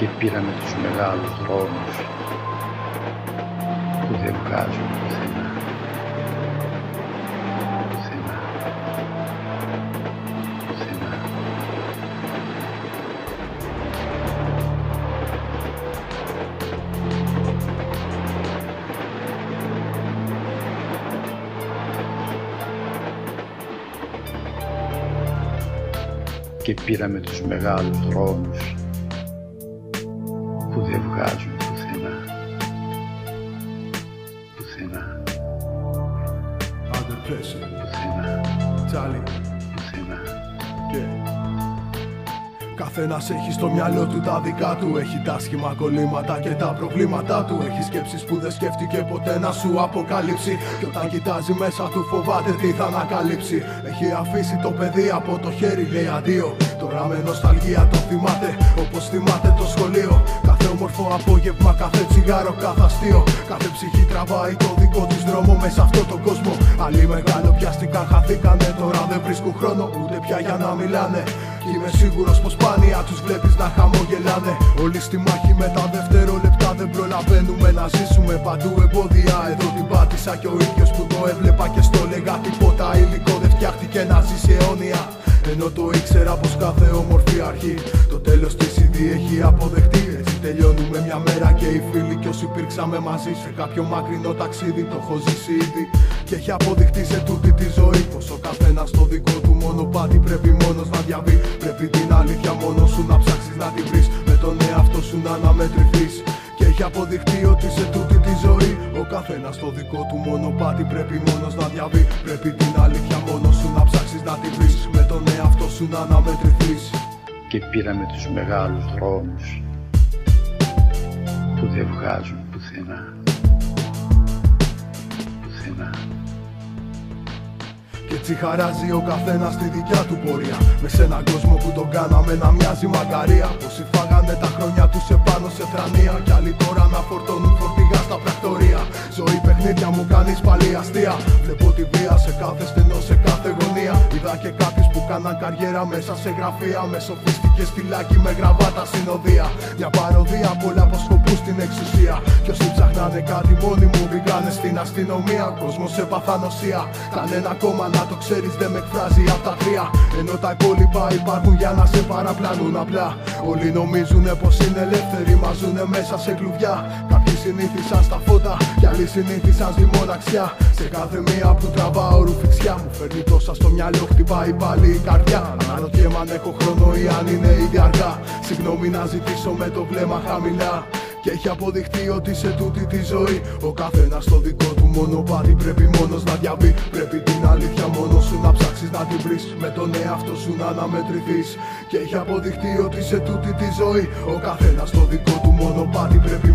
και πήραμε τους μεγάλους δρόμους που δεν βγάζουν πουθενά. Πουθενά. Πουθενά. και πήραμε τους μεγάλους δρόμους που δεν βγάζουν πουθενά. Πουθενά, Under pressure, πουθενά, Charlie. πουθενά. Yeah. Καθένας έχει στο μυαλό του τα δικά του. Έχει τα σχήμα κολλήματα και τα προβλήματά του. Έχει σκέψεις που δεν σκέφτηκε ποτέ να σου αποκαλύψει. Και όταν κοιτάζει μέσα του, φοβάται τι θα ανακαλύψει. Έχει αφήσει το παιδί από το χέρι, λέει αντίο. Τώρα με νοσταλγία το θυμάται, όπως θυμάται το σχολείο. Κάθε όμορφο απόγευμα, κάθε τσιγάρο, κάθε αστείο. Κάθε ψυχή τραβάει το δικό της δρόμο μέσα αυτό τον κόσμο. Άλλοι μεγάλο πιάστηκαν, χαθήκανε. Τώρα δεν βρίσκουν χρόνο ούτε πια για να μιλάνε. Κι είμαι σίγουρος πως σπάνια τους βλέπεις να χαμογελάνε Όλοι στη μάχη με τα δευτερόλεπτα δεν προλαβαίνουμε να ζήσουμε παντού εμπόδια Εδώ την πάτησα κι ο ίδιος που το έβλεπα και στο λέγα τίποτα υλικό δεν φτιάχτηκε να ζήσει αιώνια ενώ το ήξερα πως κάθε όμορφη αρχή Το τέλος της ήδη έχει αποδεχτεί οι φίλοι κι όσοι υπήρξαμε μαζί Σε κάποιο μακρινό ταξίδι το έχω ζήσει ήδη. Και έχει αποδειχτεί σε τούτη τη ζωή Πως ο καθένας στο δικό του μονοπάτι πρέπει μόνος να διαβεί. Πρέπει την αλήθεια μόνο σου να ψάξεις να τη βρεις. Με τον εαυτό σου να αναμετρηθείς. Και έχει αποδειχτεί ότι σε τούτη τη ζωή Ο καθένας στο δικό του μονοπάτι πρέπει μόνος να διαβεί. Πρέπει την αλήθεια μόνο σου να ψάξεις να τη βρεις. Με τον εαυτό σου να αναμετρηθείς. Και πήραμε τους μεγάλους δρόμους που δεν βγάζουν πουθενά. Πουθενά. Και έτσι χαράζει ο καθένας τη δικιά του πορεία. Με σε έναν κόσμο που τον κάναμε να μοιάζει μαγκαρία. Όσοι φάγανε τα χρόνια τους επάνω σε θρανία. Κι άλλοι τώρα να φορτώνουν φορτηγά στα πρακτορία. Ζωή παιχνίδια μου κάνεις πάλι αστεία. Βλέπω τη βία σε κάθε στενό, σε κάθε γωνία. Είδα και κάποιου που κάναν καριέρα μέσα σε γραφεία. Με σοφίστηκες φυλάκι με γραβάτα συνοδεία. Μια παροδία πολλά από σκοπούς στην εξουσία. Κι όσοι ψάχνανε κάτι μόνοι μου μπήκανε στην αστυνομία. Κόσμος σε παθανοσία. Κανένα κόμμα να το ξέρεις δεν με εκφράζει απ' τα τρία. Ενώ τα υπόλοιπα υπάρχουν για να σε παραπλανούν απλά. Όλοι νομίζουν πως είναι ελεύθεροι, μα ζουνε μέσα σε κλουβιά. Κάποιοι συνήθισαν στα φώτα, κι άλλοι συνήθισαν στη μοναξιά. Σε κάθε μία που τραβάω ρουφιξιά μου φέρνει τόσα στο μυαλό, χτυπάει πάλι η καρδιά. Αναρωτιέμαι αν έχω χρόνο ή αν είναι ήδη αργά. Συγγνώμη να ζητήσω με το βλέμμα χαμηλά. Και έχει αποδειχτεί ότι σε τούτη τη ζωή Ο καθένας στο δικό του μονοπάτι πρέπει μόνος να διαβεί Πρέπει την αλήθεια μόνος σου να ψάξεις να την βρεις Με τον εαυτό σου να αναμετρηθείς Και έχει αποδειχτεί ότι σε τούτη τη ζωή Ο καθένας στο δικό του μονοπάτι πρέπει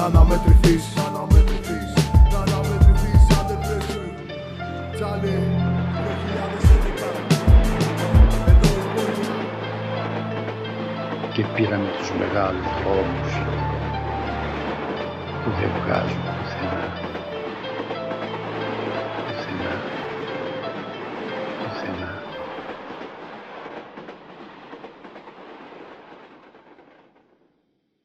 εαυτό σου να αναμετρηθείς. Να αναμετρηθείς, να αναμετρηθείς under pressure Charlie, 2011 Εδώ η και πήραμε τους μεγάλους δρόμους που δεν βγάζουν πουθενά.